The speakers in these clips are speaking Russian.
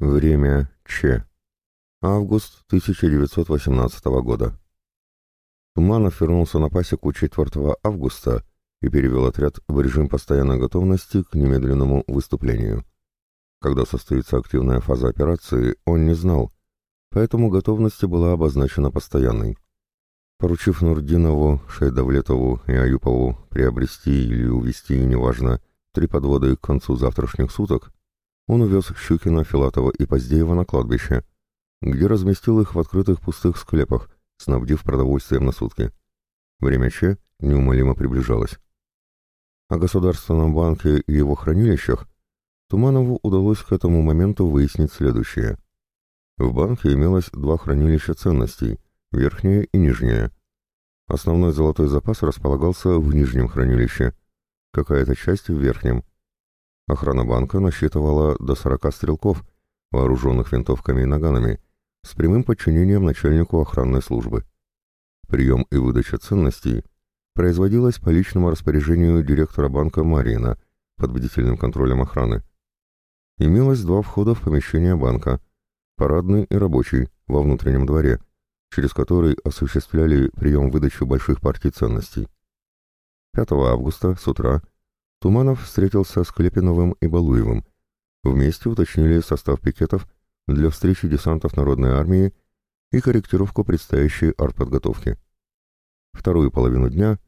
Время Ч. Август 1918 года. Туманов вернулся на пасеку 4 августа и перевел отряд в режим постоянной готовности к немедленному выступлению. Когда состоится активная фаза операции, он не знал, поэтому готовность была обозначена постоянной. Поручив Нурдинову, Шейдавлетову и Аюпову приобрести или увезти, неважно, три подвода к концу завтрашних суток, он увез Щукина, Филатова и Поздеева на кладбище, где разместил их в открытых пустых склепах, снабдив продовольствием на сутки. Время Че неумолимо приближалось. О Государственном банке и его хранилищах Туманову удалось к этому моменту выяснить следующее. В банке имелось два хранилища ценностей, верхнее и нижнее. Основной золотой запас располагался в нижнем хранилище, какая-то часть в верхнем – Охрана банка насчитывала до 40 стрелков, вооруженных винтовками и наганами, с прямым подчинением начальнику охранной службы. Прием и выдача ценностей производилась по личному распоряжению директора банка Марина под бдительным контролем охраны. Имелось два входа в помещение банка, парадный и рабочий, во внутреннем дворе, через который осуществляли прием-выдачу больших партий ценностей. 5 августа с утра Туманов встретился с Клепиновым и Балуевым. Вместе уточнили состав пикетов для встречи десантов Народной армии и корректировку предстоящей артподготовки. Вторую половину дня,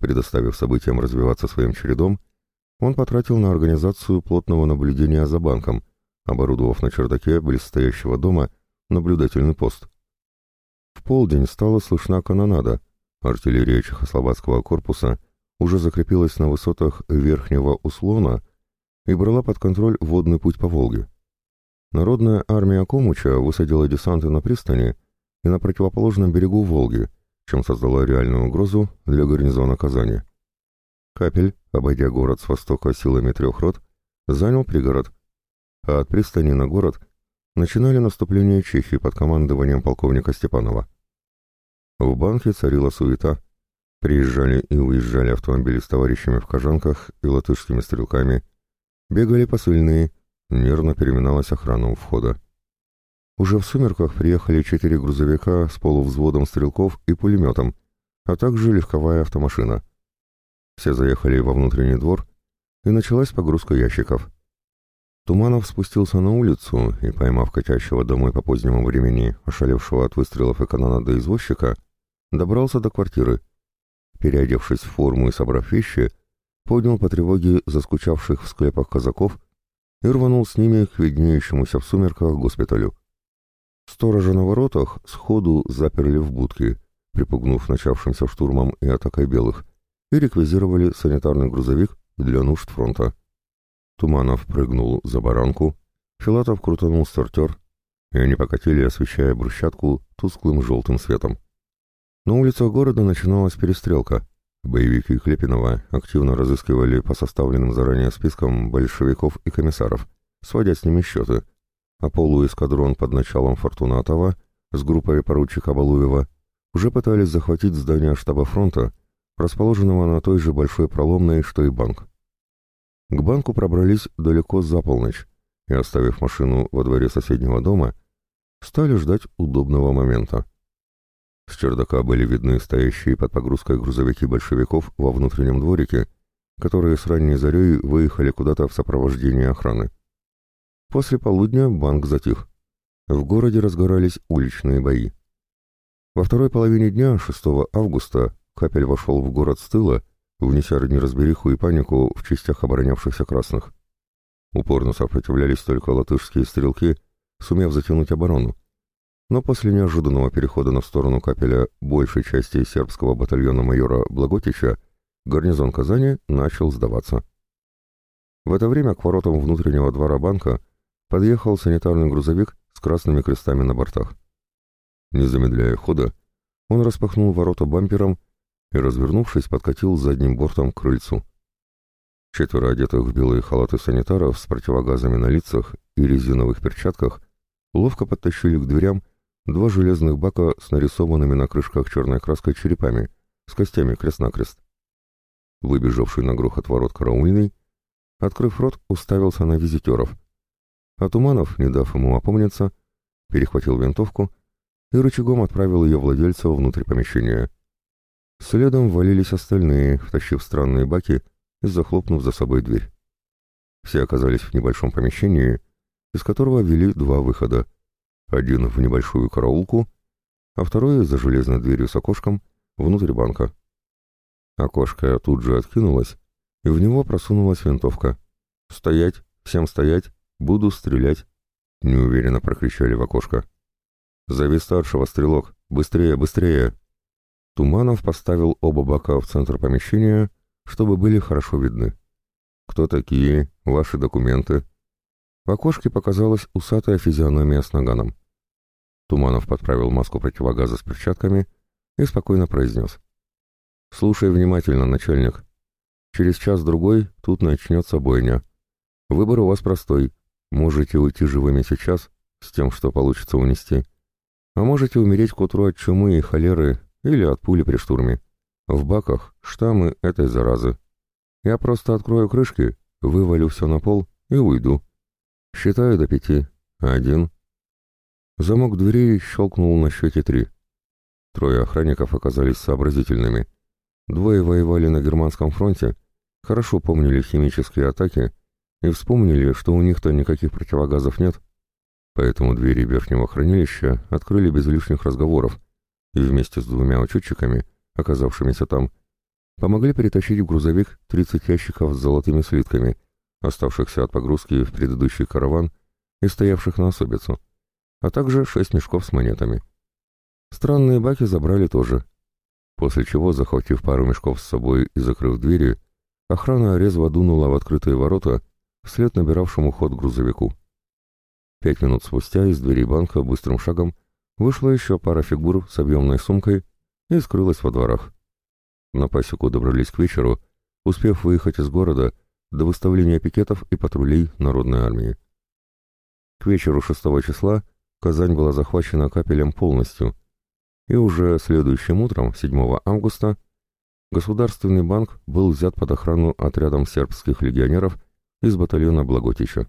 предоставив событиям развиваться своим чередом, он потратил на организацию плотного наблюдения за банком, оборудовав на чердаке близстоящего дома наблюдательный пост. В полдень стала слышна канонада, артиллерия Чехословацкого корпуса уже закрепилась на высотах Верхнего Услона и брала под контроль водный путь по Волге. Народная армия Комуча высадила десанты на пристани и на противоположном берегу Волги, чем создала реальную угрозу для гарнизона Казани. Капель, обойдя город с востока силами трех рот, занял пригород, а от пристани на город начинали наступление Чехии под командованием полковника Степанова. В банке царила суета, Приезжали и уезжали автомобили с товарищами в кожанках и латышскими стрелками. Бегали посыльные, нервно переминалась охрана у входа. Уже в сумерках приехали четыре грузовика с полувзводом стрелков и пулеметом, а также легковая автомашина. Все заехали во внутренний двор, и началась погрузка ящиков. Туманов спустился на улицу и, поймав катящего домой по позднему времени, ошалевшего от выстрелов и канонады извозчика, добрался до квартиры — переодевшись в форму и собрав вещи, поднял по тревоге заскучавших в склепах казаков и рванул с ними к виднеющемуся в сумерках госпиталю. Сторожа на воротах сходу заперли в будки, припугнув начавшимся штурмом и атакой белых, и реквизировали санитарный грузовик для нужд фронта. Туманов прыгнул за баранку, Филатов крутанул стартер, и они покатили, освещая брусчатку тусклым желтым светом. На улицах города начиналась перестрелка. Боевики Клепинова активно разыскивали по составленным заранее спискам большевиков и комиссаров, сводя с ними счеты, а полуэскадрон под началом Фортунатова с группой поручика Балуева уже пытались захватить здание штаба фронта, расположенного на той же большой проломной, что и банк. К банку пробрались далеко за полночь и, оставив машину во дворе соседнего дома, стали ждать удобного момента. С чердака были видны стоящие под погрузкой грузовики большевиков во внутреннем дворике, которые с ранней зарей выехали куда-то в сопровождении охраны. После полудня банк затих. В городе разгорались уличные бои. Во второй половине дня, 6 августа, Капель вошел в город с тыла, внеся неразбериху и панику в частях оборонявшихся красных. Упорно сопротивлялись только латышские стрелки, сумев затянуть оборону но после неожиданного перехода на сторону капеля большей части сербского батальона майора Благотича гарнизон Казани начал сдаваться. В это время к воротам внутреннего двора банка подъехал санитарный грузовик с красными крестами на бортах. Не замедляя хода, он распахнул ворота бампером и, развернувшись, подкатил задним бортом к крыльцу. Четверо одетых в белые халаты санитаров с противогазами на лицах и резиновых перчатках ловко подтащили к дверям два железных бака с нарисованными на крышках черной краской черепами, с костями крест-накрест. Выбежавший на грохот ворот караульный, открыв рот, уставился на визитеров. а Туманов, не дав ему опомниться, перехватил винтовку и рычагом отправил ее владельца внутрь помещения. Следом валились остальные, втащив странные баки и захлопнув за собой дверь. Все оказались в небольшом помещении, из которого вели два выхода. Один в небольшую караулку, а второй за железной дверью с окошком внутрь банка. Окошко тут же откинулось, и в него просунулась винтовка. «Стоять! Всем стоять! Буду стрелять!» — неуверенно прокричали в окошко. «Зови старшего, стрелок! Быстрее, быстрее!» Туманов поставил оба бака в центр помещения, чтобы были хорошо видны. «Кто такие? Ваши документы?» В окошке показалась усатая физиономия с наганом. Туманов подправил маску противогаза с перчатками и спокойно произнес. «Слушай внимательно, начальник. Через час-другой тут начнется бойня. Выбор у вас простой. Можете уйти живыми сейчас, с тем, что получится унести. А можете умереть к утру от чумы и холеры или от пули при штурме. В баках штаммы этой заразы. Я просто открою крышки, вывалю все на пол и уйду. Считаю до пяти. Один. Замок двери щелкнул на счете три. Трое охранников оказались сообразительными. Двое воевали на германском фронте, хорошо помнили химические атаки и вспомнили, что у них-то никаких противогазов нет, поэтому двери верхнего хранилища открыли без лишних разговоров и вместе с двумя учетчиками, оказавшимися там, помогли перетащить в грузовик 30 ящиков с золотыми слитками, оставшихся от погрузки в предыдущий караван и стоявших на особицу, а также шесть мешков с монетами. Странные баки забрали тоже — после чего, захватив пару мешков с собой и закрыв двери, охрана резво дунула в открытые ворота вслед набиравшему ход грузовику. Пять минут спустя из дверей банка быстрым шагом вышла еще пара фигур с объемной сумкой и скрылась во дворах. На пасеку добрались к вечеру, успев выехать из города до выставления пикетов и патрулей Народной армии. К вечеру 6 числа Казань была захвачена капелем полностью — и уже следующим утром, 7 августа, Государственный банк был взят под охрану отрядом сербских легионеров из батальона Благотича.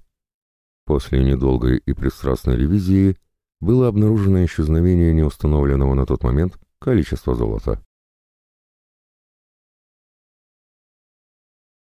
После недолгой и пристрастной ревизии было обнаружено исчезновение неустановленного на тот момент количества золота.